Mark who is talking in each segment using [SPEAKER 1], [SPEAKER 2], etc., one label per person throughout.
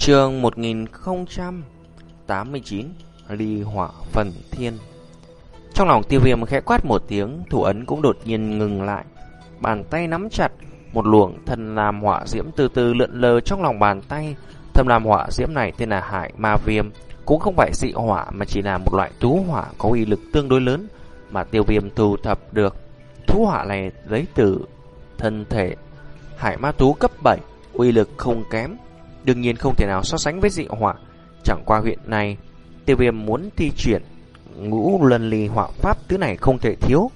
[SPEAKER 1] Trường 1089 Ly hỏa phần thiên. Trong lòng tiêu viêm khẽ quát một tiếng, Thủ ấn cũng đột nhiên ngừng lại. Bàn tay nắm chặt Một luồng thần làm hỏa diễm từ từ lượn lờ trong lòng bàn tay. Thầm làm hỏa diễm này tên là hải ma viêm, Cũng không phải dị hỏa Mà chỉ là một loại thú hỏa có uy lực tương đối lớn Mà tiêu viêm thu thập được. Thú hỏa này lấy từ thân thể Hải ma tú cấp 7 Uy lực không kém. Đương nhiên không thể nào so sánh với dị hỏa Chẳng qua huyện này, Tiêu viêm muốn thi chuyển Ngũ lần ly hỏa pháp thứ này không thể thiếu.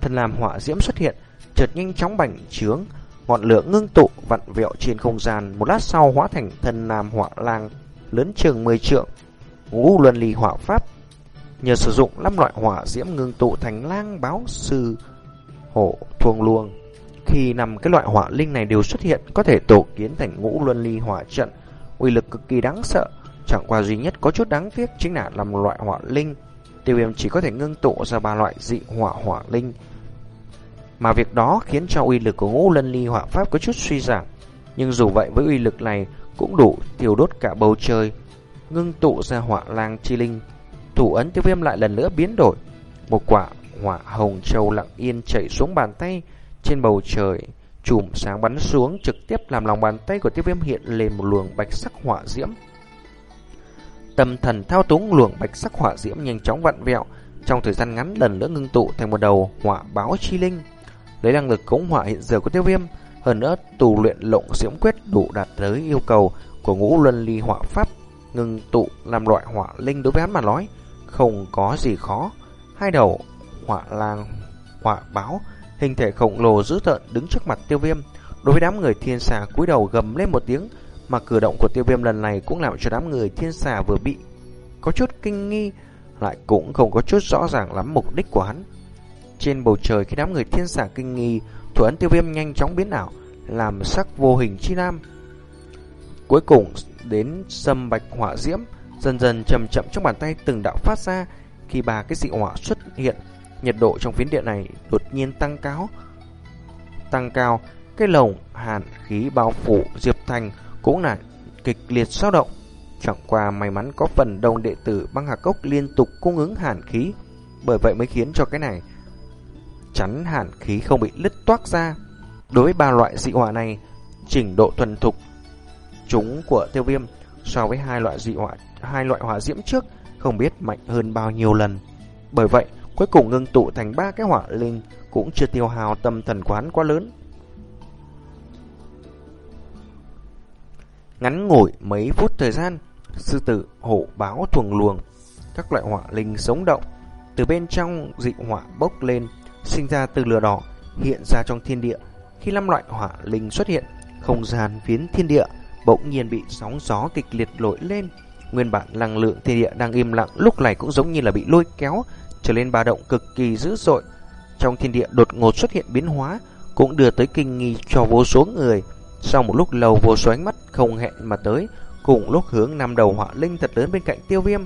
[SPEAKER 1] Thần làm hỏa diễm xuất hiện, Chợt nhanh chóng bành trướng, Ngọn lửa ngưng tụ, vặn vẹo trên không gian. Một lát sau, hóa thành thần làm hỏa lang Lớn chừng 10 trượng. Ngũ luân ly hỏa pháp, Nhờ sử dụng 5 loại hỏa diễm ngưng tụ thành lang báo sư hổ thuồng luồng khi năm cái loại hỏa linh này đều xuất hiện có thể tổ kiến thành ngũ luân ly hỏa trận, uy lực cực kỳ đáng sợ. Chẳng qua duy nhất có chút đáng tiếc chính là làm loại hỏa linh. Tiêu viêm chỉ có thể ngưng tụ ra ba loại dị hỏa hỏa linh. Mà việc đó khiến cho uy lực của ngũ luân ly hỏa pháp có chút suy giảm. Nhưng dù vậy với uy lực này cũng đủ tiêu đốt cả bầu trời. Ngưng tụ ra hỏa lang chi linh. Thủ ấn tiêu viêm lại lần nữa biến đổi. Một quả hỏa hồng châu lặng yên chảy xuống bàn tay trên bầu trời, chùm sáng bắn xuống trực tiếp làm lòng bàn tay của tiêu viêm hiện lên một luồng bạch sắc hỏa diễm. Tâm thần thao túng luồng bạch sắc hỏa diễm nhanh chóng vặn vẹo, trong thời gian ngắn lần nữa ngưng tụ thành một đầu hỏa báo chi linh. Lấy năng lực cống hỏa hiện giờ của tiêu viêm, hơn nữa tù luyện lộng diễm quyết đủ đạt tới yêu cầu của ngũ luân ly hỏa pháp ngưng tụ làm loại hỏa linh đối với hắn mà nói không có gì khó hai đầu hỏa lang hỏa báo hình thể khổng lồ dữ tợn đứng trước mặt tiêu viêm. Đối với đám người thiên xà cúi đầu gầm lên một tiếng, mà cử động của tiêu viêm lần này cũng làm cho đám người thiên xà vừa bị có chút kinh nghi, lại cũng không có chút rõ ràng lắm mục đích của hắn. Trên bầu trời khi đám người thiên xà kinh nghi, thủ ấn tiêu viêm nhanh chóng biến ảo, làm sắc vô hình chi nam. Cuối cùng đến sâm bạch hỏa diễm, dần dần chậm chậm trong bàn tay từng đạo phát ra, khi ba cái dị hỏa xuất hiện Nhiệt độ trong phiến điện này đột nhiên tăng cao. Tăng cao, cái lồng hàn khí bao phủ Diệp Thành cũng là kịch liệt dao động. Chẳng qua may mắn có phần đông đệ tử băng hạc cốc liên tục cung ứng hàn khí, bởi vậy mới khiến cho cái này chắn hàn khí không bị lứt toác ra. Đối với ba loại dị hỏa này, trình độ thuần thục chúng của tiêu viêm so với hai loại dị hỏa hai loại hỏa diễm trước không biết mạnh hơn bao nhiêu lần. Bởi vậy, Cuối cùng ngưng tụ thành ba cái hỏa linh cũng chưa tiêu hao tâm thần quán quá lớn. Ngắn ngủi mấy phút thời gian, sư tử, hổ báo thuồng luồng, các loại hỏa linh sống động, từ bên trong dị hỏa bốc lên, sinh ra từ lửa đỏ, hiện ra trong thiên địa. Khi năm loại hỏa linh xuất hiện, không gian phiến thiên địa bỗng nhiên bị sóng gió kịch liệt nổi lên. Nguyên bản năng lượng thiên địa đang im lặng lúc này cũng giống như là bị lôi kéo trở lên ba động cực kỳ dữ dội. Trong thiên địa đột ngột xuất hiện biến hóa, cũng đưa tới kinh nghi cho vô số người. Sau một lúc lâu vô số ánh mắt không hẹn mà tới, cùng lúc hướng năm đầu họa linh thật lớn bên cạnh tiêu viêm.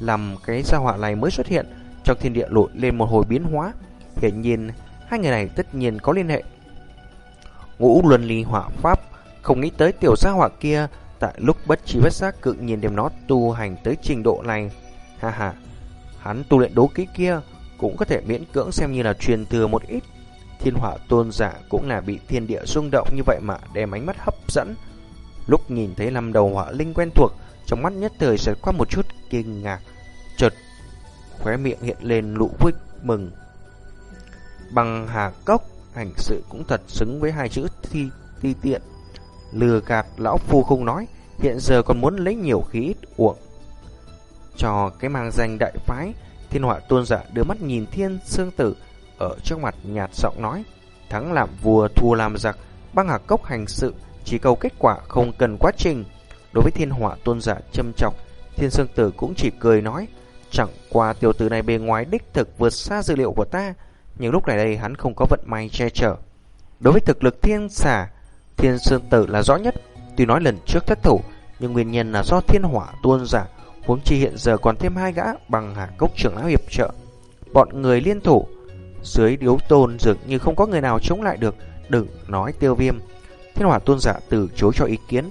[SPEAKER 1] Làm cái gia họa này mới xuất hiện, trong thiên địa lội lên một hồi biến hóa. Hiển nhiên, hai người này tất nhiên có liên hệ. Ngũ luân ly họa pháp, không nghĩ tới tiểu gia họa kia, tại lúc bất trí bất giác cự nhiên đem nó tu hành tới trình độ này. Ha ha, Hắn tu luyện đấu kỹ kia cũng có thể miễn cưỡng xem như là truyền thừa một ít. Thiên hỏa tôn giả cũng là bị thiên địa rung động như vậy mà đem ánh mắt hấp dẫn. Lúc nhìn thấy năm đầu hỏa linh quen thuộc, trong mắt nhất thời sẽ qua một chút kinh ngạc. Chợt khóe miệng hiện lên lụ vui mừng. Bằng hà cốc, hành sự cũng thật xứng với hai chữ thi, ti tiện. Lừa gạt lão phu không nói, hiện giờ còn muốn lấy nhiều khí ít uổng cho cái mang danh đại phái. Thiên họa tôn giả đưa mắt nhìn thiên sương tử ở trước mặt nhạt giọng nói. Thắng làm vua thua làm giặc, băng hạc cốc hành sự, chỉ cầu kết quả không cần quá trình. Đối với thiên họa tôn giả châm chọc thiên sương tử cũng chỉ cười nói. Chẳng qua tiểu tử này bề ngoài đích thực vượt xa dữ liệu của ta, nhưng lúc này đây hắn không có vận may che chở. Đối với thực lực thiên xà, thiên sương tử là rõ nhất. Tuy nói lần trước thất thủ, nhưng nguyên nhân là do thiên hỏa tuôn giả Huống chi hiện giờ còn thêm hai gã bằng hạ cốc trưởng lão hiệp trợ. Bọn người liên thủ dưới điếu tôn dường như không có người nào chống lại được. Đừng nói tiêu viêm. Thiên hỏa tôn giả từ chối cho ý kiến.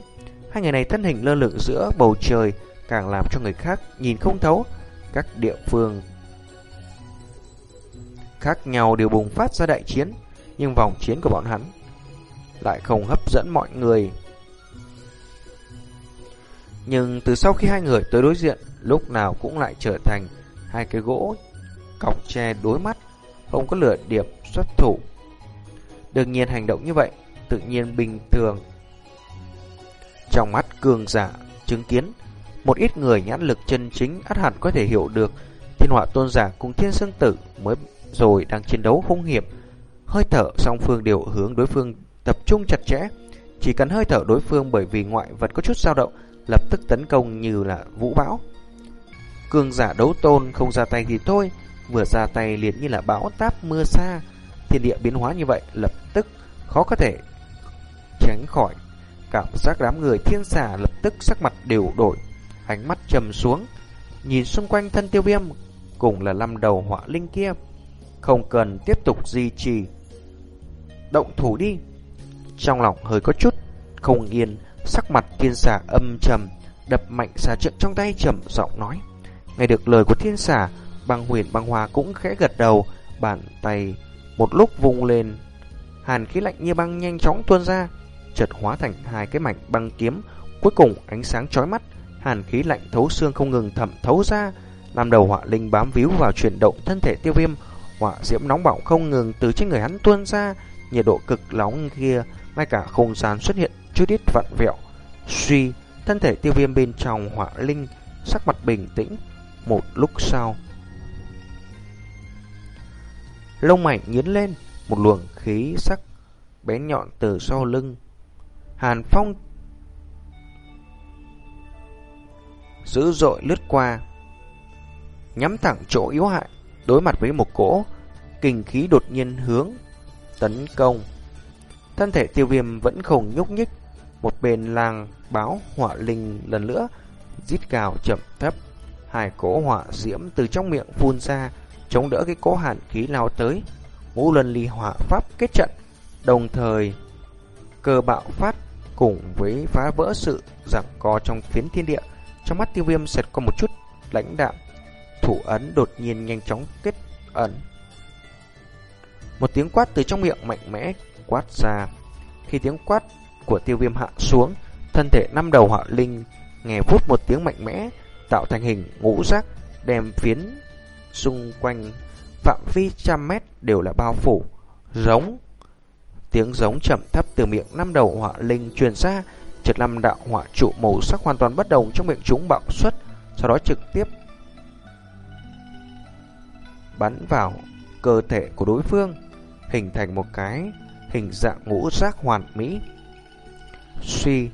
[SPEAKER 1] Hai người này thân hình lơ lửng giữa bầu trời càng làm cho người khác nhìn không thấu. Các địa phương khác nhau đều bùng phát ra đại chiến, nhưng vòng chiến của bọn hắn lại không hấp dẫn mọi người. Nhưng từ sau khi hai người tới đối diện, lúc nào cũng lại trở thành hai cái gỗ cọc tre đối mắt, không có lửa điệp xuất thủ. Đương nhiên hành động như vậy, tự nhiên bình thường. Trong mắt cường giả, chứng kiến, một ít người nhãn lực chân chính át hẳn có thể hiểu được thiên họa tôn giả cùng thiên sương tử mới rồi đang chiến đấu hung hiểm. Hơi thở song phương đều hướng đối phương tập trung chặt chẽ. Chỉ cần hơi thở đối phương bởi vì ngoại vật có chút dao động, lập tức tấn công như là vũ bão. Cường giả đấu tôn không ra tay thì thôi, vừa ra tay liền như là bão táp mưa xa. Thiên địa biến hóa như vậy lập tức khó có thể tránh khỏi. Cảm giác đám người thiên xà lập tức sắc mặt đều đổi, ánh mắt trầm xuống, nhìn xung quanh thân tiêu viêm cùng là năm đầu họa linh kia. Không cần tiếp tục duy trì Động thủ đi Trong lòng hơi có chút Không yên Sắc mặt thiên xà âm trầm Đập mạnh xà trận trong tay trầm giọng nói. Nghe được lời của thiên xà Băng huyền băng hòa cũng khẽ gật đầu Bàn tay một lúc vung lên. Hàn khí lạnh như băng nhanh chóng tuôn ra Chợt hóa thành hai cái mảnh băng kiếm Cuối cùng ánh sáng chói mắt Hàn khí lạnh thấu xương không ngừng thẩm thấu ra Làm đầu họa linh bám víu vào chuyển động thân thể tiêu viêm họa diễm nóng bỏng không ngừng từ trên người hắn tuôn ra, nhiệt độ cực nóng kia, ngay cả không gian xuất hiện chút ít vặn vẹo. Suy, thân thể tiêu viêm bên trong hỏa linh, sắc mặt bình tĩnh. Một lúc sau, lông mảnh nhến lên, một luồng khí sắc bén nhọn từ sau lưng. Hàn Phong dữ dội lướt qua, nhắm thẳng chỗ yếu hại, đối mặt với một cỗ kinh khí đột nhiên hướng tấn công. Thân thể tiêu viêm vẫn không nhúc nhích, một bên làng báo hỏa linh lần nữa rít gào chậm thấp, hai cỗ hỏa diễm từ trong miệng phun ra, chống đỡ cái cỗ hàn khí lao tới. Ngũ lần ly hỏa pháp kết trận, đồng thời cơ bạo phát cùng với phá vỡ sự giằng co trong phiến thiên địa. Trong mắt tiêu viêm sệt qua một chút lãnh đạm, thủ ấn đột nhiên nhanh chóng kết ẩn. Một tiếng quát từ trong miệng mạnh mẽ quát ra. Khi tiếng quát của tiêu viêm hạ xuống, thân thể năm đầu họa linh nghe phút một tiếng mạnh mẽ, tạo thành hình ngũ giác, đem phiến xung quanh phạm vi trăm mét đều là bao phủ, giống. Tiếng giống chậm thấp từ miệng năm đầu họa linh truyền ra, chợt năm đạo họa trụ màu sắc hoàn toàn bất đồng trong miệng chúng bạo xuất, sau đó trực tiếp bắn vào cơ thể của đối phương, hình thành một cái hình dạng ngũ giác hoàn mỹ. Suy,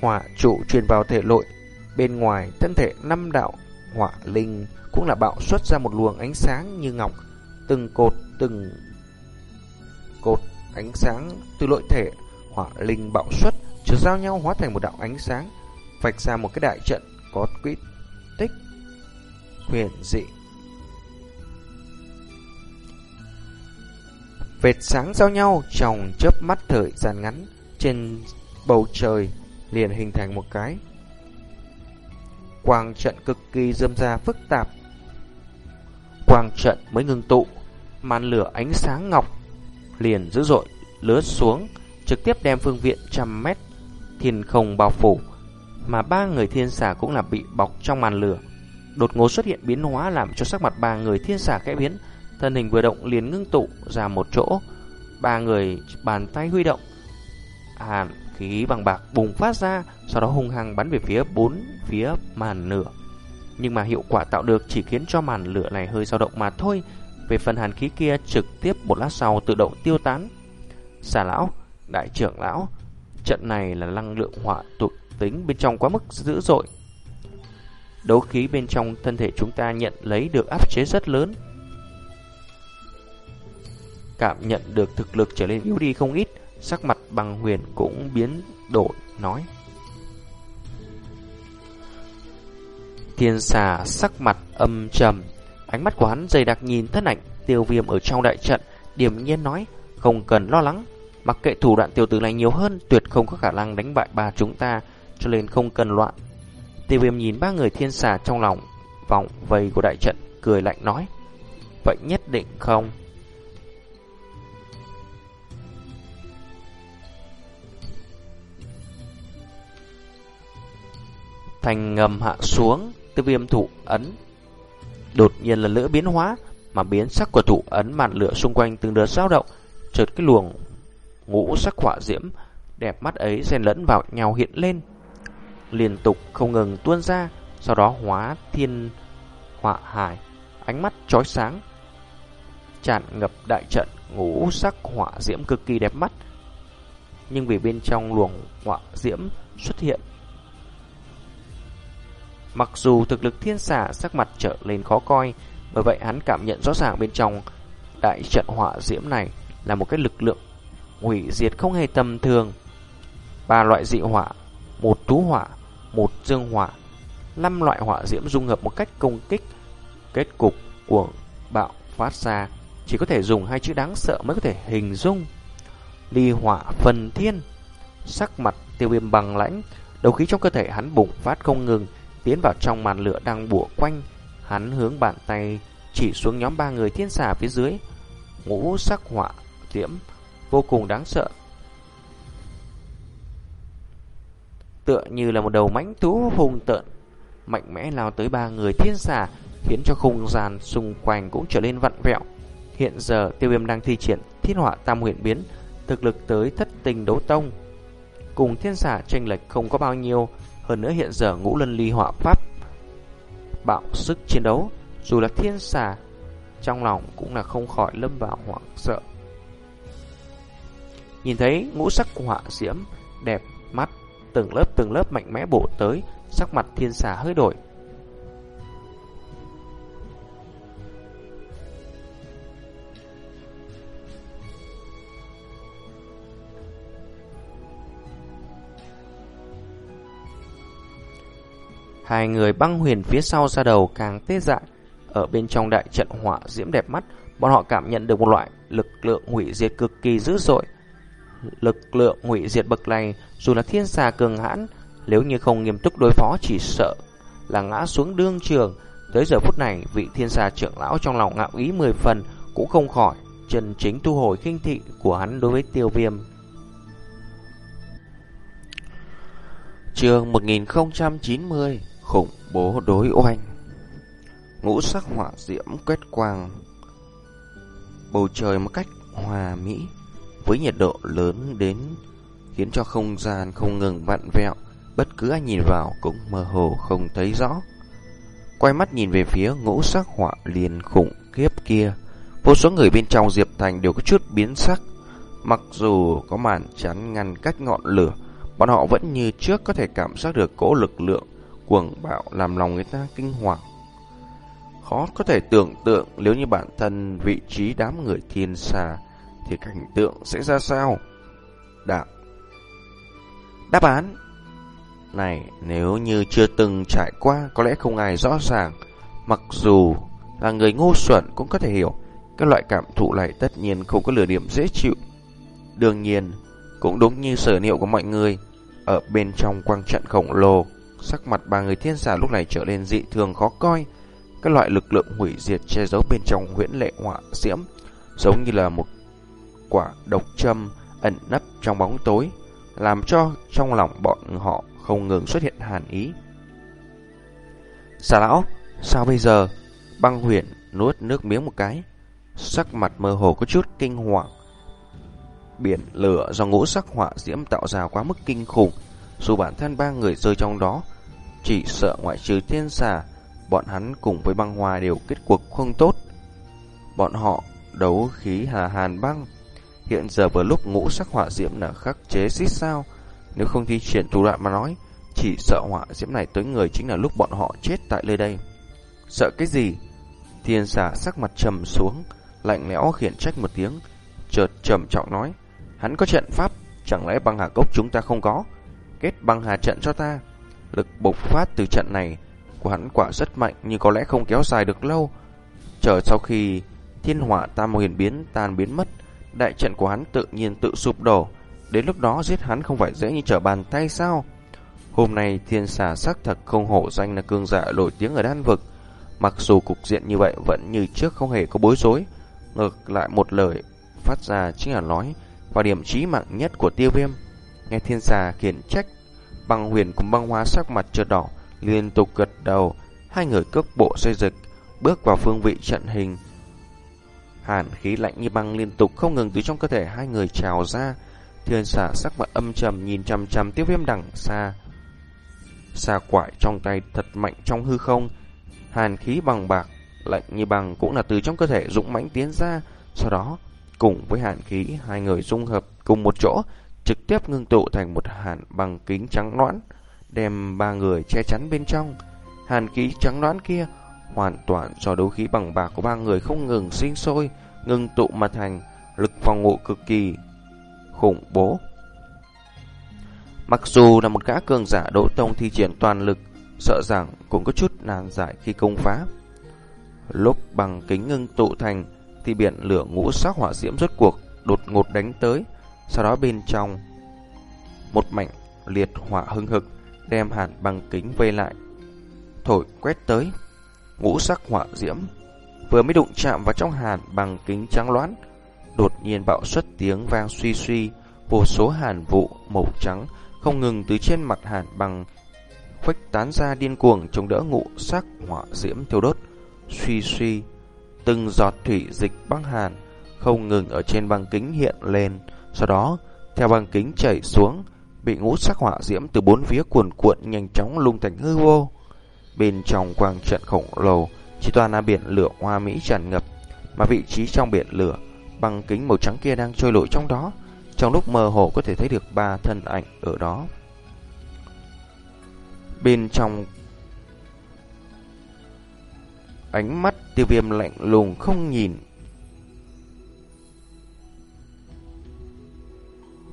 [SPEAKER 1] hỏa trụ truyền vào thể nội, bên ngoài thân thể năm đạo hỏa linh cũng là bạo xuất ra một luồng ánh sáng như ngọc, từng cột từng cột ánh sáng từ nội thể hỏa linh bạo xuất trở giao nhau hóa thành một đạo ánh sáng, vạch ra một cái đại trận có quỹ tích huyền dị. Vệt sáng giao nhau trong chớp mắt thời gian ngắn trên bầu trời liền hình thành một cái quang trận cực kỳ dâm ra phức tạp. Quang trận mới ngưng tụ, màn lửa ánh sáng ngọc liền dữ dội lướt xuống, trực tiếp đem phương viện trăm mét thiên không bao phủ, mà ba người thiên xà cũng là bị bọc trong màn lửa. Đột ngột xuất hiện biến hóa làm cho sắc mặt ba người thiên xà khẽ biến, Thân hình vừa động liền ngưng tụ ra một chỗ Ba người bàn tay huy động Hàn khí bằng bạc bùng phát ra Sau đó hung hăng bắn về phía bốn phía màn lửa. Nhưng mà hiệu quả tạo được chỉ khiến cho màn lửa này hơi dao động mà thôi. Về phần hàn khí kia trực tiếp một lát sau tự động tiêu tán. Xà lão, đại trưởng lão Trận này là năng lượng hỏa tục tính bên trong quá mức dữ dội. Đấu khí bên trong thân thể chúng ta nhận lấy được áp chế rất lớn. Cảm nhận được thực lực trở nên yếu đi không ít, sắc mặt bằng huyền cũng biến đổi, nói. Thiên xà sắc mặt âm trầm, ánh mắt của hắn dày đặc nhìn thân ảnh tiêu viêm ở trong đại trận, điểm nhiên nói, không cần lo lắng, Mặc kệ thủ đoạn tiểu tử này nhiều hơn, tuyệt không có khả năng đánh bại ba chúng ta, cho nên không cần loạn. Tiêu viêm nhìn ba người thiên xà trong lòng, vòng vây của đại trận, cười lạnh nói. Vậy nhất định không? Thành ngầm hạ xuống, tiêu viêm thủ ấn. Đột nhiên là lửa biến hóa, mà biến sắc của thủ ấn màn lửa xung quanh từng đợt dao động, chợt cái luồng ngũ sắc hỏa diễm đẹp mắt ấy xen lẫn vào nhau hiện lên, liên tục không ngừng tuôn ra, sau đó hóa thiên hỏa hải, ánh mắt chói sáng, tràn ngập đại trận ngũ sắc hỏa diễm cực kỳ đẹp mắt. Nhưng vì bên trong luồng hỏa diễm xuất hiện Mặc dù thực lực thiên xà sắc mặt trở lên khó coi, bởi vậy hắn cảm nhận rõ ràng bên trong đại trận hỏa diễm này là một cái lực lượng hủy diệt không hề tầm thường. Ba loại dị hỏa, một tú hỏa, một dương hỏa, năm loại hỏa diễm dung hợp một cách công kích. Kết cục của bạo phát ra chỉ có thể dùng hai chữ đáng sợ mới có thể hình dung. Ly hỏa phần thiên, sắc mặt tiêu viêm bằng lãnh, đầu khí trong cơ thể hắn bùng phát không ngừng, tiến vào trong màn lửa đang bủa quanh. Hắn hướng bàn tay chỉ xuống nhóm ba người thiên xà phía dưới. Ngũ sắc hỏa diễm vô cùng đáng sợ. Tựa như là một đầu mãnh thú hung tợn, mạnh mẽ lao tới ba người thiên xà, khiến cho không gian xung quanh cũng trở nên vặn vẹo. Hiện giờ tiêu viêm đang thi triển thiên hỏa tam huyền biến, thực lực tới thất tình đấu tông. Cùng thiên xà tranh lệch không có bao nhiêu, hơn nữa hiện giờ ngũ lân ly họa pháp bạo sức chiến đấu, dù là thiên xà, trong lòng cũng là không khỏi lâm vào hoảng sợ. Nhìn thấy ngũ sắc họa diễm đẹp mắt, từng lớp từng lớp mạnh mẽ bổ tới, sắc mặt thiên xà hơi đổi. Hai người băng huyền phía sau ra đầu càng tê dại. Ở bên trong đại trận hỏa diễm đẹp mắt, bọn họ cảm nhận được một loại lực lượng hủy diệt cực kỳ dữ dội. Lực lượng hủy diệt bậc này, dù là thiên xà cường hãn, nếu như không nghiêm túc đối phó chỉ sợ là ngã xuống đương trường. Tới giờ phút này, vị thiên xà trưởng lão trong lòng ngạo ý mười phần cũng không khỏi chân chính thu hồi kinh thị của hắn đối với tiêu viêm. Trường 1090 khủng bố đối oanh. Ngũ sắc hỏa diễm quét quang bầu trời một cách hòa mỹ với nhiệt độ lớn đến khiến cho không gian không ngừng vặn vẹo, bất cứ ai nhìn vào cũng mơ hồ không thấy rõ. Quay mắt nhìn về phía ngũ sắc hỏa liền khủng khiếp kia, vô số người bên trong Diệp Thành đều có chút biến sắc. Mặc dù có màn chắn ngăn cách ngọn lửa, bọn họ vẫn như trước có thể cảm giác được cỗ lực lượng cuồng bạo làm lòng người ta kinh hoàng. Khó có thể tưởng tượng nếu như bản thân vị trí đám người thiên xà thì cảnh tượng sẽ ra sao? Đáp Đáp án này nếu như chưa từng trải qua có lẽ không ai rõ ràng. Mặc dù là người ngu xuẩn cũng có thể hiểu cái loại cảm thụ này tất nhiên không có lửa điểm dễ chịu. Đương nhiên, cũng đúng như sở liệu của mọi người, ở bên trong quang trận khổng lồ, Sắc mặt ba người thiên giả lúc này trở nên dị thường khó coi. Các loại lực lượng hủy diệt che giấu bên trong huyễn lệ họa diễm, giống như là một quả độc châm ẩn nấp trong bóng tối, làm cho trong lòng bọn họ không ngừng xuất hiện hàn ý. Xà lão, sao bây giờ? Băng huyền nuốt nước miếng một cái, sắc mặt mơ hồ có chút kinh hoàng. Biển lửa do ngũ sắc họa diễm tạo ra quá mức kinh khủng, dù bản thân ba người rơi trong đó, chỉ sợ ngoại trừ thiên xà, bọn hắn cùng với băng hoa đều kết cuộc không tốt. Bọn họ đấu khí hà hàn băng. Hiện giờ vừa lúc ngũ sắc hỏa diễm là khắc chế xít sao. Nếu không thi triển thủ đoạn mà nói, chỉ sợ hỏa diễm này tới người chính là lúc bọn họ chết tại nơi đây. Sợ cái gì? Thiên xà sắc mặt trầm xuống, lạnh lẽo khiển trách một tiếng, chợt trầm trọng nói, hắn có trận pháp, chẳng lẽ băng hà cốc chúng ta không có? Kết băng hà trận cho ta. Lực bộc phát từ trận này của hắn quả rất mạnh nhưng có lẽ không kéo dài được lâu. Chờ sau khi thiên hỏa tam huyền biến tan biến mất,
[SPEAKER 2] đại trận của hắn tự nhiên tự sụp đổ. Đến lúc đó giết hắn không phải dễ như trở bàn tay sao? Hôm nay thiên xà sắc thật không hổ danh là cương giả nổi tiếng ở đan vực. Mặc dù cục diện như vậy vẫn như trước không hề có bối rối. Ngược lại một lời phát ra chính là nói vào điểm chí mạng nhất của tiêu viêm. Nghe thiên xà khiển trách, băng huyền cùng băng hóa sắc mặt chợt đỏ, liên tục gật đầu, hai người cước bộ xây dịch, bước vào phương vị trận hình. Hàn khí lạnh như băng liên tục không ngừng từ trong cơ thể hai người trào ra. Thiên xà sắc mặt âm trầm nhìn chằm chằm tiêu viêm đằng xa. Xà quải trong tay thật mạnh trong hư không. Hàn khí bằng bạc, lạnh như băng cũng là từ trong cơ thể dũng mãnh tiến ra. Sau đó, cùng với hàn khí, hai người dung hợp cùng một chỗ, trực tiếp ngưng tụ thành một hàn bằng kính trắng loãng, đem ba người che chắn bên trong. Hàn khí trắng loãng kia hoàn toàn do đấu khí bằng bạc của ba người không ngừng sinh sôi, ngưng tụ mà thành lực phòng ngự cực kỳ khủng bố. Mặc dù là một gã cường giả đỗ tông thi triển toàn lực, sợ rằng cũng có chút nan giải khi công phá. Lúc bằng kính ngưng tụ thành thì biển lửa ngũ sắc hỏa diễm rốt cuộc đột ngột đánh tới, sau đó bên trong một mảnh liệt hỏa hưng hực đem hàn bằng kính vây lại, thổi quét tới. Ngũ sắc hỏa diễm vừa mới đụng chạm vào trong hàn bằng kính trắng loãng, đột nhiên bạo xuất tiếng vang suy suy, vô số hàn vụ màu trắng không ngừng từ trên mặt hàn bằng khuếch tán ra điên cuồng chống đỡ ngũ sắc hỏa diễm thiêu đốt, suy suy, từng giọt thủy dịch băng hàn không ngừng ở trên băng kính hiện lên, sau đó theo băng kính chảy xuống, bị ngũ sắc hỏa diễm từ bốn phía cuồn cuộn nhanh chóng lung thành hư vô. Bên trong quang trận khổng lồ, chỉ toàn là biển lửa hoa mỹ tràn ngập, mà vị trí trong biển lửa, băng kính màu trắng kia đang trôi nổi trong đó. Trong lúc mơ hồ có thể thấy được ba thân ảnh ở đó. Bên trong ánh mắt tiêu viêm lạnh lùng không nhìn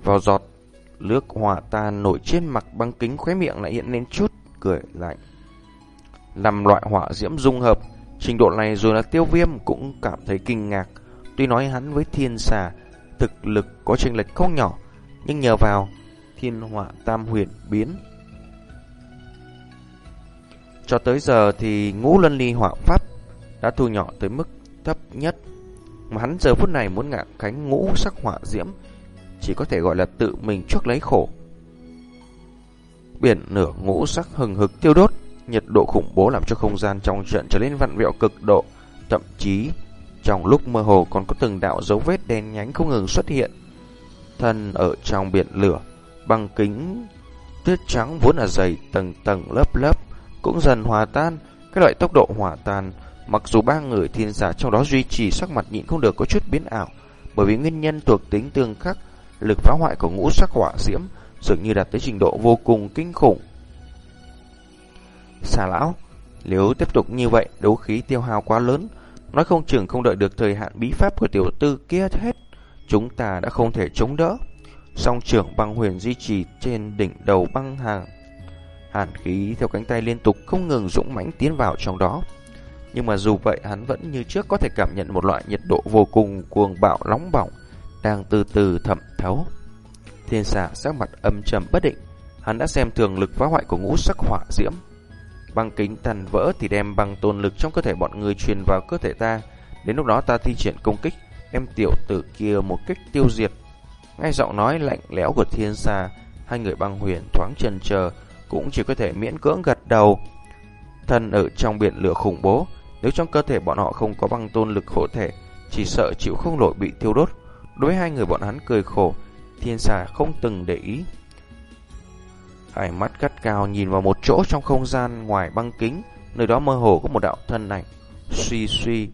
[SPEAKER 2] vào giọt nước hòa tan nổi trên mặt băng kính khóe miệng lại hiện lên chút cười lạnh. Năm loại hỏa diễm dung hợp, trình độ này rồi là tiêu viêm cũng cảm thấy kinh ngạc. Tuy nói hắn với thiên xà, thực lực có chênh lệch không nhỏ, nhưng nhờ vào thiên hỏa tam huyền biến. Cho tới giờ thì ngũ lân ly hỏa pháp đã thu nhỏ tới mức thấp nhất. Mà hắn giờ phút này muốn ngạn cánh ngũ sắc hỏa diễm, chỉ có thể gọi là tự mình chuốc lấy khổ. Biển nửa ngũ sắc hừng hực tiêu đốt, nhiệt độ khủng bố làm cho không gian trong trận trở nên vặn vẹo cực độ, thậm chí trong lúc mơ hồ còn có từng đạo dấu vết đen nhánh không ngừng xuất hiện. Thân ở trong biển lửa, băng kính tuyết trắng vốn là dày tầng tầng lớp lớp cũng dần hòa tan, cái loại tốc độ hòa tan mặc dù ba người thiên giả trong đó duy trì sắc mặt nhịn không được có chút biến ảo, bởi vì nguyên nhân thuộc tính tương khắc, lực phá hoại của ngũ sắc hỏa diễm dường như đạt tới trình độ vô cùng kinh khủng. Xà lão, nếu tiếp tục như vậy, đấu khí tiêu hao quá lớn, nói không chừng không đợi được thời hạn bí pháp của tiểu tư kia hết, chúng ta đã không thể chống đỡ. Song trưởng băng huyền duy trì trên đỉnh đầu băng hàng. Hàn khí theo cánh tay liên tục không ngừng dũng mãnh tiến vào trong đó. Nhưng mà dù vậy hắn vẫn như trước có thể cảm nhận một loại nhiệt độ vô cùng cuồng bạo nóng bỏng đang từ từ thẩm thấu. Thiên xà sắc mặt âm trầm bất định, hắn đã xem thường lực phá hoại của ngũ sắc hỏa diễm. Băng kính tàn vỡ thì đem băng tôn lực trong cơ thể bọn người truyền vào cơ thể ta. Đến lúc đó ta thi triển công kích, em tiểu tử kia một kích tiêu diệt. Ngay giọng nói lạnh lẽo của thiên xà, hai người băng huyền thoáng chần chờ cũng chỉ có thể miễn cưỡng gật đầu. Thân ở trong biển lửa khủng bố, nếu trong cơ thể bọn họ không có băng tôn lực hộ thể, chỉ sợ chịu không nổi bị thiêu đốt. Đối với hai người bọn hắn cười khổ, thiên xà không từng để ý. Hai mắt gắt cao nhìn vào một chỗ trong không gian ngoài băng kính, nơi đó mơ hồ có một đạo thân ảnh. Suy suy,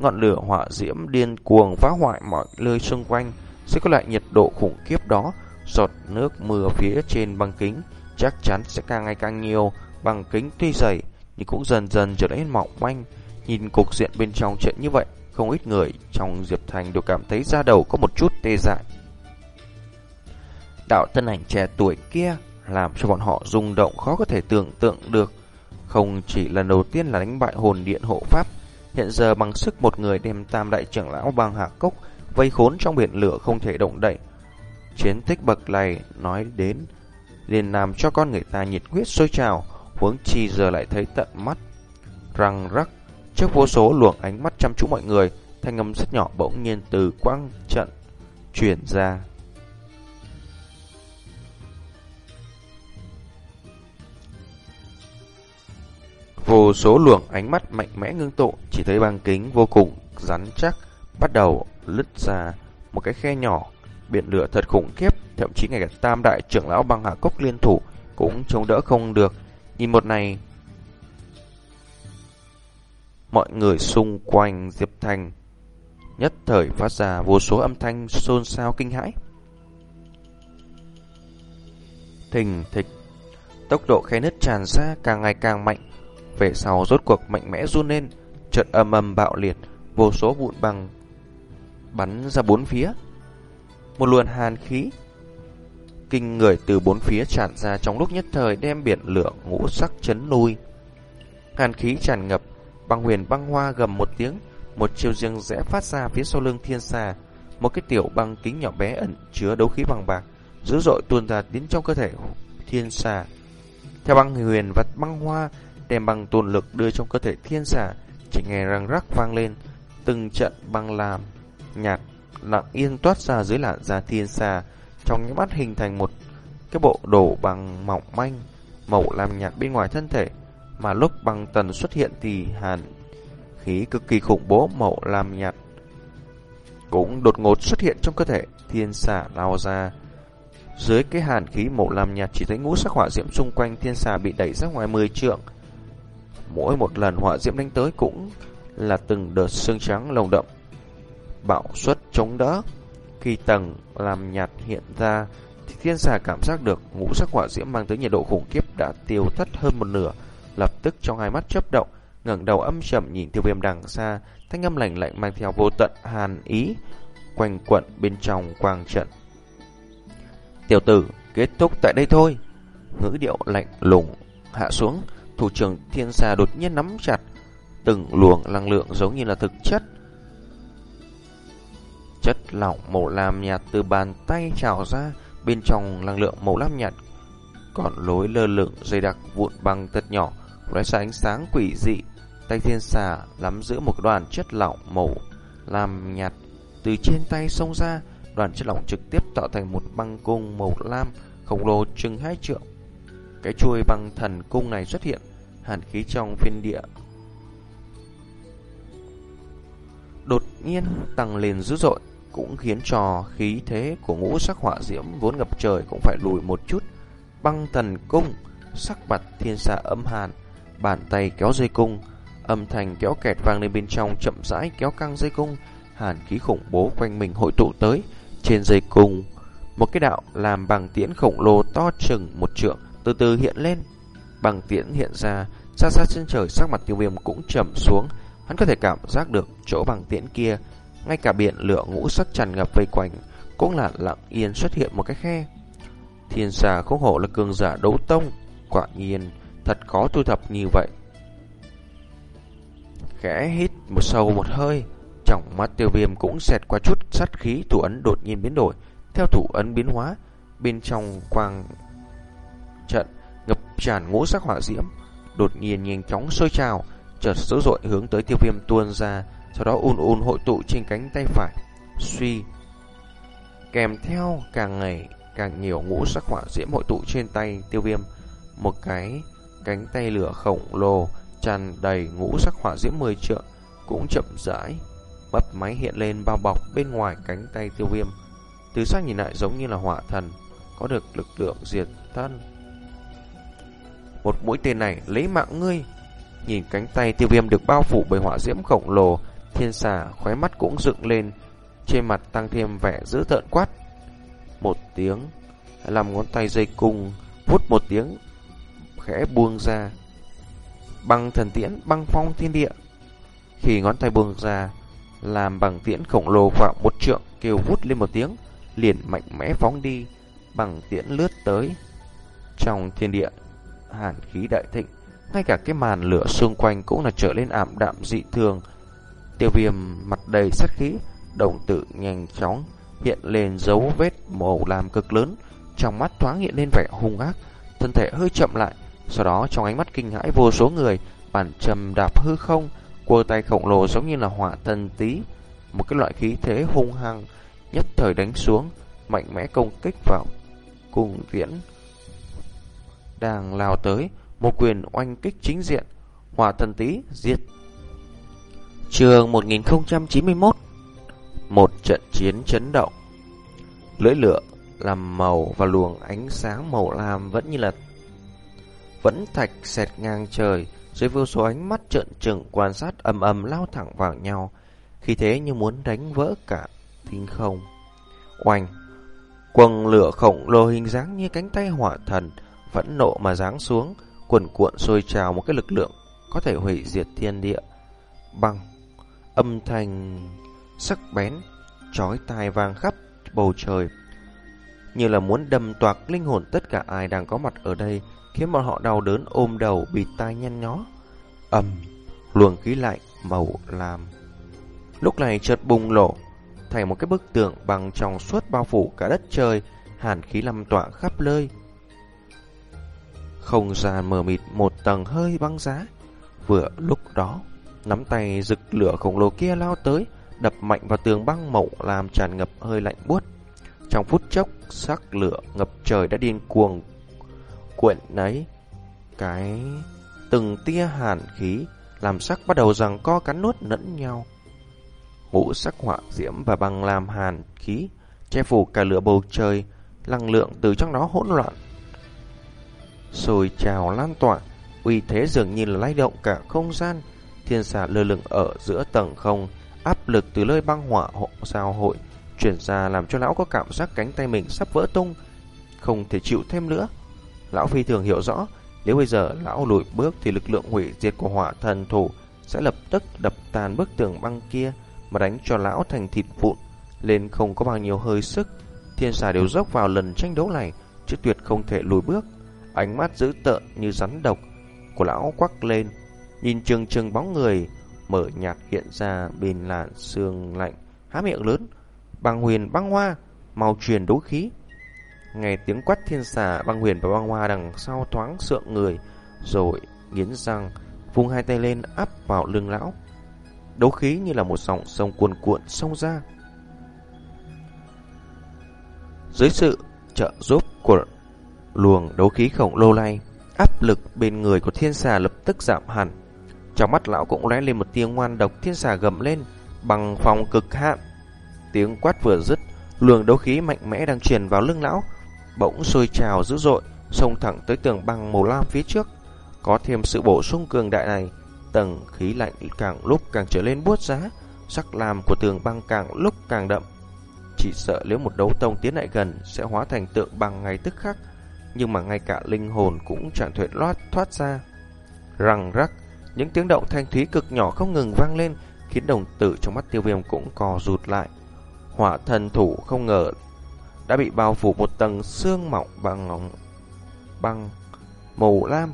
[SPEAKER 2] ngọn lửa hỏa diễm điên cuồng phá hoại mọi nơi xung quanh, sẽ có lại nhiệt độ khủng khiếp đó. Giọt nước mưa phía trên băng kính chắc chắn sẽ càng ngày càng nhiều. Băng kính tuy dày, nhưng cũng dần dần trở nên mỏng manh. Nhìn cục diện bên trong trận như vậy, không ít người trong Diệp Thành đều cảm thấy da đầu có một chút tê dại. Đạo thân ảnh trẻ tuổi kia làm cho bọn họ rung động khó có thể tưởng tượng được. Không chỉ lần đầu tiên là đánh bại hồn điện hộ pháp, hiện giờ bằng sức một người đem tam đại trưởng lão băng hạ cốc vây khốn trong biển lửa không thể động đậy. Chiến tích bậc này nói đến liền làm cho con người ta nhiệt huyết sôi trào, huống chi giờ lại thấy tận mắt. Răng rắc, trước vô số luồng ánh mắt chăm chú mọi người, thanh âm rất nhỏ bỗng nhiên từ quang trận truyền ra. Vô số luồng ánh mắt mạnh mẽ ngưng tụ, chỉ thấy băng kính vô cùng rắn chắc, bắt đầu lứt ra một cái khe nhỏ. Biển lửa thật khủng khiếp, thậm chí ngay cả tam đại trưởng lão băng hạ cốc liên thủ cũng chống đỡ không được. Nhìn một này, mọi người xung quanh Diệp Thành nhất thời phát ra vô số âm thanh xôn xao kinh hãi. Thình thịch, tốc độ khe nứt tràn ra càng ngày càng mạnh, về sau rốt cuộc mạnh mẽ run lên, trận âm âm bạo liệt, vô số vụn bằng bắn ra bốn phía. Một luồng hàn khí kinh người từ bốn phía tràn ra trong lúc nhất thời đem biển lửa ngũ sắc chấn lui Hàn khí tràn ngập, băng huyền băng hoa gầm một tiếng, một chiều riêng rẽ phát ra phía sau lưng thiên xà, một cái tiểu băng kính nhỏ bé ẩn chứa đấu khí bằng bạc, dữ dội tuôn ra đến trong cơ thể thiên xà. Theo băng huyền và băng hoa, đem băng tuôn lực đưa trong cơ thể thiên xà, chỉ nghe răng rắc vang lên, từng trận băng làm nhạt lặng yên toát ra dưới làn da thiên xà, trong những mắt hình thành một cái bộ đồ bằng mỏng manh, màu làm nhạt bên ngoài thân thể, mà lúc băng tần xuất hiện thì hàn khí cực kỳ khủng bố, màu lam nhạt cũng đột ngột xuất hiện trong cơ thể thiên xà lao ra. Dưới cái hàn khí màu lam nhạt, chỉ thấy ngũ sắc hỏa diễm xung quanh thiên xà bị đẩy ra ngoài 10 trượng. Mỗi một lần hỏa diễm đánh tới cũng là từng đợt xương trắng lồng đậm, bạo suất chống đỡ. Khi tầng làm nhạt hiện ra thì thiên xà cảm giác được ngũ sắc hỏa diễm mang tới nhiệt độ khủng khiếp đã tiêu thất hơn một nửa lập tức trong hai mắt chớp động ngẩng đầu âm trầm nhìn tiêu viêm đằng xa, thanh âm lạnh lạnh mang theo vô tận hàn ý, quanh quẩn bên trong quang trận. Tiểu tử, kết thúc tại đây thôi. Ngữ điệu lạnh lùng hạ xuống, thủ trưởng thiên xà đột nhiên nắm chặt, từng luồng năng lượng giống như là thực chất. Chất lỏng màu lam nhạt từ bàn tay trào ra, bên trong năng lượng màu lam nhạt còn lối lơ lửng dày đặc vụn băng thật nhỏ, lóe ra ánh sáng quỷ dị Tay thiên xà nắm giữa một đoàn chất lỏng màu lam nhạt từ trên tay xông ra, đoàn chất lỏng trực tiếp tạo thành một băng cung màu lam khổng lồ chừng hai trượng. Cái chuôi băng thần cung này xuất hiện, hàn khí trong phiên địa đột nhiên tăng lên dữ dội, cũng khiến cho khí thế của ngũ sắc hỏa diễm vốn ngập trời cũng phải lùi một chút. Băng thần cung, sắc mặt thiên xà âm hàn, bàn tay kéo dây cung, Âm thanh kéo kẹt vang lên bên trong chậm rãi kéo căng dây cung, hàn khí khủng bố quanh mình hội tụ tới. Trên dây cung, một cái đạo làm bằng tiễn khổng lồ to chừng một trượng từ từ hiện lên. Bằng tiễn hiện ra, xa xa trên trời sắc mặt tiêu viêm cũng trầm xuống. Hắn có thể cảm giác được chỗ bằng tiễn kia, ngay cả biển lửa ngũ sắc tràn ngập vây quanh, cũng là lặng yên xuất hiện một cái khe. Thiên xà không hổ là cường giả đấu tông, quả nhiên thật khó thu thập như vậy. Khẽ hít một sâu một hơi, trong mắt tiêu viêm cũng xẹt qua chút sát khí thủ ấn đột nhiên biến đổi, theo thủ ấn biến hóa, bên trong quang trận ngập tràn ngũ sắc hỏa diễm, đột nhiên nhanh chóng sôi trào, chợt dữ dội hướng tới tiêu viêm tuôn ra, sau đó ùn ùn hội tụ trên cánh tay phải, suy kèm theo càng ngày càng nhiều ngũ sắc hỏa diễm hội tụ trên tay tiêu viêm, một cái cánh tay lửa khổng lồ, tràn đầy ngũ sắc hỏa diễm mười trượng, cũng chậm rãi bắp máy hiện lên bao bọc bên ngoài cánh tay tiêu viêm. Từ xa nhìn lại giống như là hỏa thần, có được lực lượng diệt thân. Một mũi tên này, lấy mạng ngươi. Nhìn cánh tay tiêu viêm được bao phủ bởi hỏa diễm khổng lồ, thiên xà khóe mắt cũng dựng lên, trên mặt tăng thêm vẻ dữ tợn quát. Một tiếng, làm ngón tay dây cung vút một tiếng khẽ buông ra. Băng thần tiễn băng phong thiên địa. Khi ngón tay buông ra Làm bằng tiễn khổng lồ khoảng một trượng Kêu vút lên một tiếng Liền mạnh mẽ phóng đi Bằng tiễn lướt tới. Trong thiên địa Hàn khí đại thịnh Ngay cả cái màn lửa xung quanh Cũng là trở lên ảm đạm dị thường. Tiêu viêm mặt đầy sát khí Đồng tử nhanh chóng hiện lên dấu vết màu làm cực lớn, trong mắt thoáng hiện lên vẻ hung ác, thân thể hơi chậm lại, sau đó trong ánh mắt kinh hãi vô số người, bàn trầm đạp hư không, cua tay khổng lồ giống như là hỏa thần tí, một cái loại khí thế hung hăng nhất thời đánh xuống, mạnh mẽ công kích vào cùng viễn đang lao tới, một quyền oanh kích chính diện, hỏa thần tí giết. Trường 1091 Một trận chiến chấn động Lưỡi lửa làm màu và luồng ánh sáng màu lam vẫn như là vẫn thạch xẹt ngang trời dưới vô số ánh mắt trợn trừng quan sát ầm ầm lao thẳng vào nhau. Khi thế như muốn đánh vỡ cả thinh không. Oanh! Quần lửa khổng lồ hình dáng như cánh tay hỏa thần vẫn nộ mà giáng xuống cuồn cuộn sôi trào một cái lực lượng có thể hủy diệt thiên địa. Bằng âm thanh sắc bén chói tai vang khắp bầu trời. Như là muốn đâm toạc linh hồn tất cả ai đang có mặt ở đây, khiến bọn họ đau đớn ôm đầu bị tai nhăn nhó. ầm, luồng khí lạnh màu làm Lúc này chợt bùng nổ thành một cái bức tường bằng trong suốt bao phủ cả đất trời, hàn khí lâm tỏa khắp nơi. Không gian mờ mịt một tầng hơi băng giá. Vừa lúc đó, nắm tay rực lửa khổng lồ kia lao tới, đập mạnh vào tường băng mộng làm tràn ngập hơi lạnh buốt. Trong phút chốc, sắc lửa ngập trời đã điên cuồng cuộn nấy cái từng tia hàn khí làm sắc bắt đầu rằng co cắn nuốt lẫn nhau. Ngũ sắc họa diễm và băng làm hàn khí che phủ cả lửa bầu trời, năng lượng từ trong đó hỗn loạn. rồi trào lan tỏa, uy thế dường như là lay động cả không gian, thiên xà lơ lửng ở giữa tầng không, áp lực từ nơi băng hỏa hộ sao hội chuyển ra làm cho lão có cảm giác cánh tay mình sắp vỡ tung, không thể chịu thêm nữa. Lão phi thường hiểu rõ, nếu bây giờ lão lùi bước thì lực lượng hủy diệt của hỏa thần thủ sẽ lập tức đập tàn bức tường băng kia mà đánh cho lão thành thịt vụn, lên không có bao nhiêu hơi sức. Thiên xà đều dốc vào lần tranh đấu này, chứ tuyệt không thể lùi bước. Ánh mắt dữ tợn như rắn độc của lão quắc lên, nhìn chừng chừng bóng người mở nhạt hiện ra bên làn xương lạnh, há miệng lớn, băng huyền băng hoa, màu truyền đấu khí. Nghe tiếng quát thiên xà, băng huyền và băng hoa đằng sau thoáng sượng người, rồi nghiến răng, vung hai tay lên áp vào lưng lão. Đấu khí như là một dòng sông cuồn cuộn sông ra. Dưới sự trợ giúp của luồng đấu khí khổng lồ này, áp lực bên người của thiên xà lập tức giảm hẳn. Trong mắt lão cũng lóe lên một tiếng ngoan độc thiên xà gầm lên bằng phòng cực hạn Tiếng quát vừa dứt, luồng đấu khí mạnh mẽ đang truyền vào lưng lão, bỗng sôi trào dữ dội, xông thẳng tới tường băng màu lam phía trước. Có thêm sự bổ sung cường đại này, tầng khí lạnh càng lúc càng trở lên buốt giá, sắc lam của tường băng càng lúc càng đậm. Chỉ sợ nếu một đấu tông tiến lại gần sẽ hóa thành tượng băng ngay tức khắc, nhưng mà ngay cả linh hồn cũng chẳng thể loát thoát ra. Răng rắc, những tiếng động thanh thúy cực nhỏ không ngừng vang lên, khiến đồng tử trong mắt tiêu viêm cũng cò rụt lại. Hỏa thần thủ không ngờ đã bị bao phủ một tầng xương mỏng bằng ngóng băng màu lam,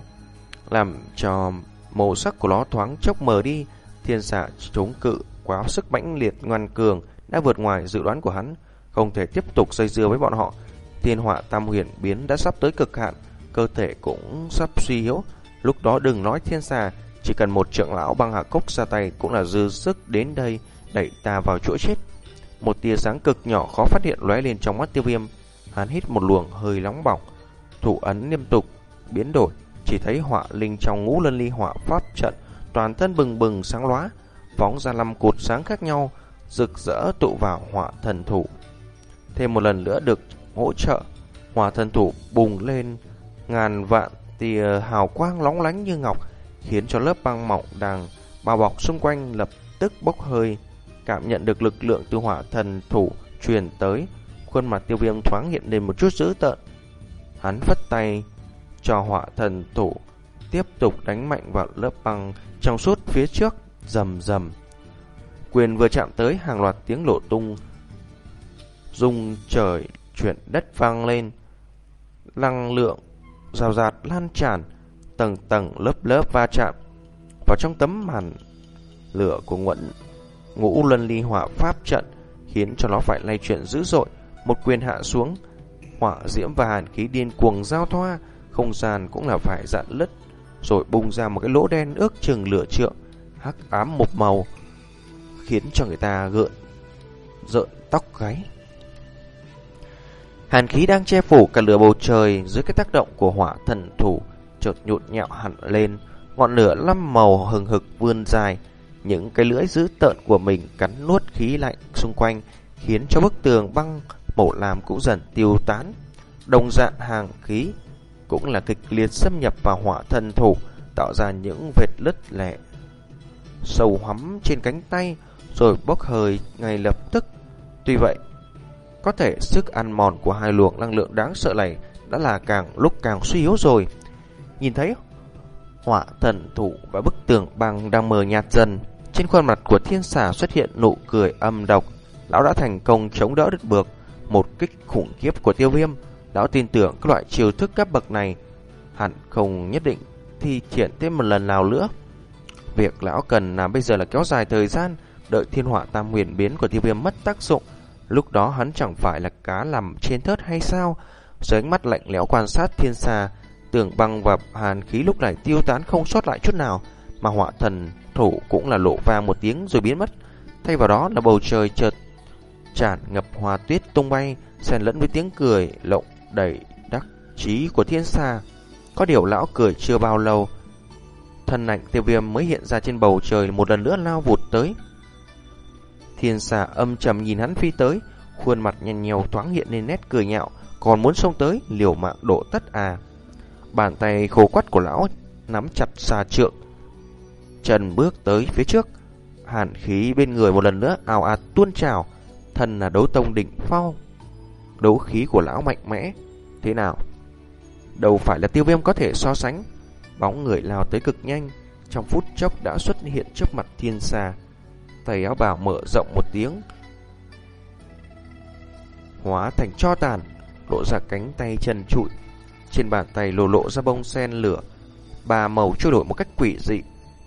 [SPEAKER 2] làm cho màu sắc của nó thoáng chốc mờ đi. Thiên xạ chống cự quá sức mãnh liệt ngoan cường đã vượt ngoài dự đoán của hắn, không thể tiếp tục dây dưa với bọn họ. Thiên họa tam huyền biến đã sắp tới cực hạn, cơ thể cũng sắp suy yếu. Lúc đó đừng nói thiên xà, chỉ cần một trưởng lão băng hạ cốc ra tay cũng là dư sức đến đây đẩy ta vào chỗ chết. Một tia sáng cực nhỏ khó phát hiện lóe lên trong mắt tiêu viêm. Hắn hít một luồng hơi nóng bỏng. Thủ ấn liên tục biến đổi. Chỉ thấy họa linh trong ngũ lân ly họa pháp trận. Toàn thân bừng bừng sáng lóa. Phóng ra năm cột sáng khác nhau. Rực rỡ tụ vào họa thần thủ. Thêm một lần nữa được hỗ trợ. Họa thần thủ bùng lên, ngàn vạn tia hào quang lóng lánh như ngọc. Khiến cho lớp băng mỏng đang bao bọc xung quanh lập tức bốc hơi cảm nhận được lực lượng từ hỏa thần thủ truyền tới, khuôn mặt tiêu viêm thoáng hiện lên một chút dữ tợn. Hắn phất tay cho hỏa thần thủ tiếp tục đánh mạnh vào lớp băng trong suốt phía trước, rầm rầm. Quyền vừa chạm tới hàng loạt tiếng lộ tung, rung trời chuyển đất vang lên, năng lượng rào rạt lan tràn, tầng tầng lớp lớp va chạm vào trong tấm màn lửa của ngọn ngũ luân ly hỏa pháp trận khiến cho nó phải lay chuyển dữ dội. Một quyền hạ xuống, hỏa diễm và hàn khí điên cuồng giao thoa, không gian cũng là phải dạn lứt, rồi bung ra một cái lỗ đen ước chừng lửa trượng, hắc ám một màu, khiến cho người ta gợn rợn tóc gáy. Hàn khí đang che phủ cả lửa bầu trời dưới cái tác động của hỏa thần thủ chợt nhụt nhạo hẳn lên, ngọn lửa năm màu hừng hực vươn dài, những cái lưỡi dữ tợn của mình cắn nuốt khí lạnh xung quanh, khiến cho bức tường băng mổ làm cũng dần tiêu tán. Đồng dạng hàng khí cũng là kịch liệt xâm nhập vào hỏa thần thủ, tạo ra những vệt lứt lẻ sâu hắm trên cánh tay, rồi bốc hơi ngay lập tức. Tuy vậy, có thể sức ăn mòn của hai luồng năng lượng đáng sợ này đã là càng lúc càng suy yếu rồi. Nhìn thấy hỏa thần thủ và bức tường băng đang mờ nhạt dần, trên khuôn mặt của thiên xà xuất hiện nụ cười âm độc. Lão đã thành công chống đỡ được bược một kích khủng khiếp của tiêu viêm. Lão tin tưởng các loại chiêu thức cấp bậc này hẳn không nhất định thi triển thêm một lần nào nữa. Việc lão cần là bây giờ là kéo dài thời gian, đợi thiên hỏa tam huyền biến của tiêu viêm mất tác dụng. Lúc đó hắn chẳng phải là cá nằm trên thớt hay sao? Dưới ánh mắt lạnh lẽo quan sát thiên xà, tường băng và hàn khí lúc này tiêu tán không sót lại chút nào, mà hỏa thần thủ cũng là lộ vang một tiếng rồi biến mất. Thay vào đó là bầu trời chợt tràn ngập hoa tuyết tung bay, xen lẫn với tiếng cười lộng đầy đắc chí của thiên xa. Có điều lão cười chưa bao lâu, thân ảnh tiêu viêm mới hiện ra trên bầu trời một lần nữa lao vụt tới. Thiên xà âm trầm nhìn hắn phi tới, khuôn mặt nhăn nhèo thoáng hiện lên nét cười nhạo, còn muốn xông tới liều mạng độ tất à. Bàn tay khô quắt của lão nắm chặt xà trượng, Trần bước tới phía trước, hàn khí bên người một lần nữa ào ạt tuôn trào, thân là đấu tông đỉnh phong. Đấu khí của lão mạnh mẽ, thế nào? Đâu phải là tiêu viêm có thể so sánh, bóng người lao tới cực nhanh, trong phút chốc đã xuất hiện trước mặt thiên xa. Tay áo bào mở rộng một tiếng, hóa thành cho tàn, lộ ra cánh tay chân trụi. Trên bàn tay lộ lộ ra bông sen lửa, ba màu trôi đổi một cách quỷ dị.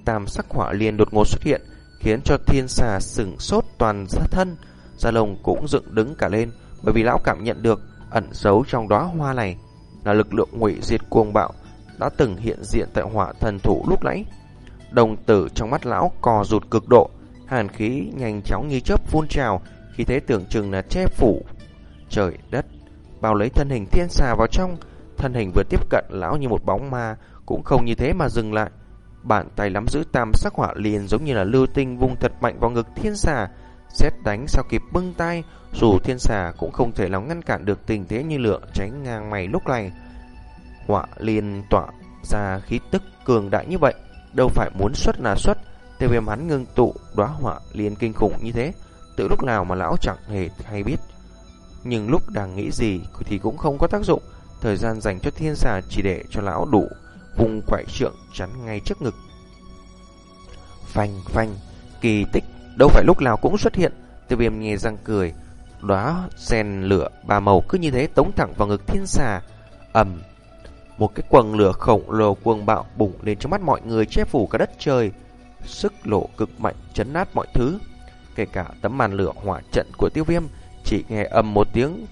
[SPEAKER 2] Tam sắc hỏa liền đột ngột xuất hiện, khiến cho thiên xà sừng sốt toàn thân, da lông cũng dựng đứng cả lên, bởi vì lão cảm nhận được ẩn giấu trong đóa hoa này là lực lượng ngụy diệt cuồng bạo đã từng hiện diện tại hỏa thần thủ lúc nãy. Đồng tử trong mắt lão cò rụt cực độ, hàn khí nhanh chóng như chớp phun trào, khi thế tưởng chừng là che phủ. Trời đất, bao lấy thân hình thiên xà vào trong, thân hình vừa tiếp cận lão như một bóng ma, cũng không như thế mà dừng lại, Bàn tay nắm giữ tam sắc hỏa liền giống như là lưu tinh vung thật mạnh vào ngực thiên xà. Xét đánh sao kịp bưng tay, dù thiên xà cũng không thể nào ngăn cản được tình thế như lửa tránh ngang mày lúc này. Hỏa liền tỏa ra khí tức cường đại như vậy, đâu phải muốn xuất là xuất. Tiêu viêm hắn ngưng tụ đóa hỏa liền kinh khủng như thế, từ lúc nào mà lão chẳng hề hay biết. Nhưng lúc đang nghĩ gì thì cũng không có tác dụng, thời gian dành cho thiên xà chỉ để cho lão đủ vùng quải trượng chắn ngay trước ngực. Phanh phanh, kỳ tích đâu phải lúc nào cũng xuất hiện, tiêu viêm nghe răng cười, đóa sen lửa ba màu cứ như thế tống thẳng vào ngực thiên xà, ầm. Một cái quần lửa khổng lồ cuồng bạo bùng lên trong mắt mọi người che phủ cả đất trời, sức lộ cực mạnh chấn nát mọi thứ, kể cả tấm màn lửa hỏa trận của tiêu viêm chỉ nghe ầm một tiếng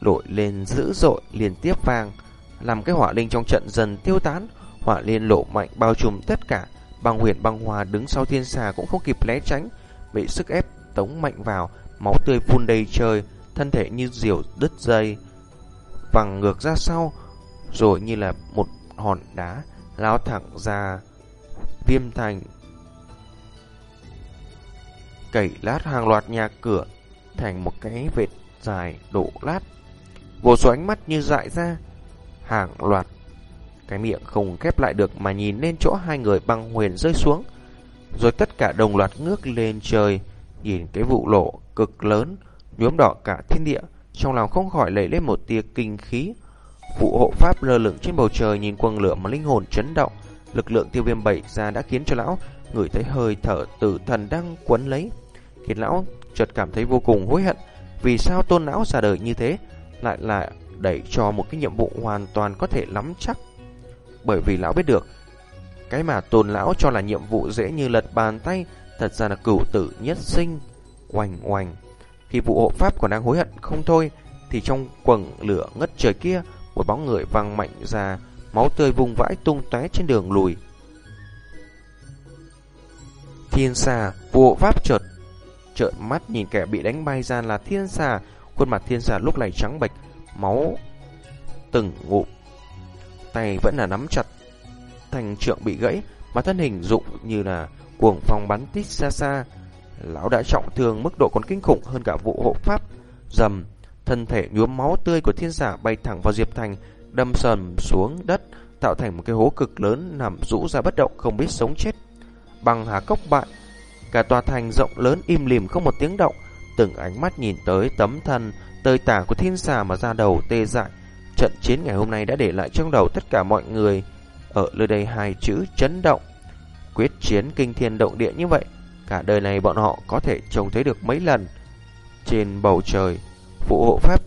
[SPEAKER 2] nổi lên dữ dội liên tiếp vang làm cái hỏa linh trong trận dần tiêu tán, hỏa liên lộ mạnh bao trùm tất cả, băng huyền băng hòa đứng sau thiên xà cũng không kịp né tránh, bị sức ép tống mạnh vào, máu tươi phun đầy trời, thân thể như diều đứt dây, văng ngược ra sau, rồi như là một hòn đá lao thẳng ra viêm thành. Cẩy lát hàng loạt nhà cửa thành một cái vệt dài đổ lát. Vô số ánh mắt như dại ra, hàng loạt. Cái miệng không khép lại được mà nhìn lên chỗ hai người băng huyền rơi xuống. Rồi tất cả đồng loạt ngước lên trời, nhìn cái vụ lộ cực lớn, nhuốm đỏ cả thiên địa, trong lòng không khỏi lẩy lên một tia kinh khí. Vụ hộ pháp lơ lửng trên bầu trời nhìn quần lửa mà linh hồn chấn động, lực lượng tiêu viêm bảy ra đã khiến cho lão ngửi thấy hơi thở tử thần đang quấn lấy, khiến lão chợt cảm thấy vô cùng hối hận. Vì sao tôn lão ra đời như thế, lại là đẩy cho một cái nhiệm vụ hoàn toàn có thể nắm chắc. Bởi vì lão biết được, cái mà tôn lão cho là nhiệm vụ dễ như lật bàn tay, thật ra là cửu tử nhất sinh, oành oành. Khi vụ hộ pháp còn đang hối hận không thôi, thì trong quầng lửa ngất trời kia, một bóng người văng mạnh ra, máu tươi vùng vãi tung tóe trên đường lùi. Thiên xà, vụ hộ pháp chợt trợn mắt nhìn kẻ bị đánh bay ra là thiên xà, khuôn mặt thiên giả lúc này trắng bệch, máu từng ngụm. Tay vẫn là nắm chặt thành trượng bị gãy, mà thân hình dụng như là cuồng phong bắn tít xa xa. Lão đã trọng thương mức độ còn kinh khủng hơn cả vụ hộ pháp. Dầm, thân thể nhuốm máu tươi của thiên giả bay thẳng vào Diệp Thành, đâm sầm xuống đất, tạo thành một cái hố cực lớn nằm rũ ra bất động không biết sống chết. Bằng hà cốc bại, cả tòa thành rộng lớn im lìm không một tiếng động, từng ánh mắt nhìn tới tấm thân tơi tả của thiên xà mà ra đầu tê dại. Trận chiến ngày hôm nay đã để lại trong đầu tất cả mọi người ở nơi đây hai chữ chấn động. Quyết chiến kinh thiên động địa như vậy, cả đời này bọn họ có thể trông thấy được mấy lần. Trên bầu trời, phụ hộ pháp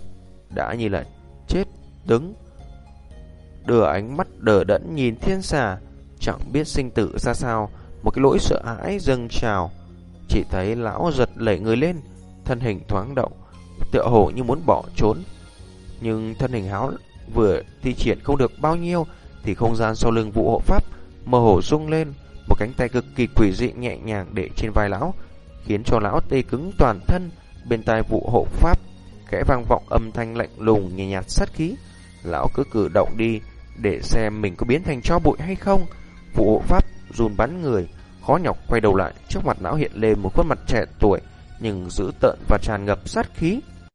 [SPEAKER 2] đã như là chết đứng. Đưa ánh mắt đờ đẫn nhìn thiên xà, chẳng biết sinh tử ra sao, một cái lỗi sợ hãi dâng trào. Chỉ thấy lão giật lẩy người lên, thân hình thoáng động, tựa hồ như muốn bỏ trốn. Nhưng thân hình háo vừa thi triển không được bao nhiêu, thì không gian sau lưng vụ hộ pháp mơ hồ rung lên, một cánh tay cực kỳ quỷ dị nhẹ nhàng để trên vai lão, khiến cho lão tê cứng toàn thân. Bên tai vụ hộ pháp khẽ vang vọng âm thanh lạnh lùng nhẹ nhạt sát khí. Lão cứ cử động đi để xem mình có biến thành cho bụi hay không. Vụ hộ pháp run bắn người, khó nhọc quay đầu lại, trước mặt lão hiện lên một khuôn mặt trẻ tuổi nhưng dữ tợn và tràn ngập sát khí.